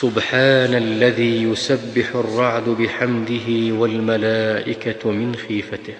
سبحان الذي يسبح الرعد بحمده والملائكة من خيفته.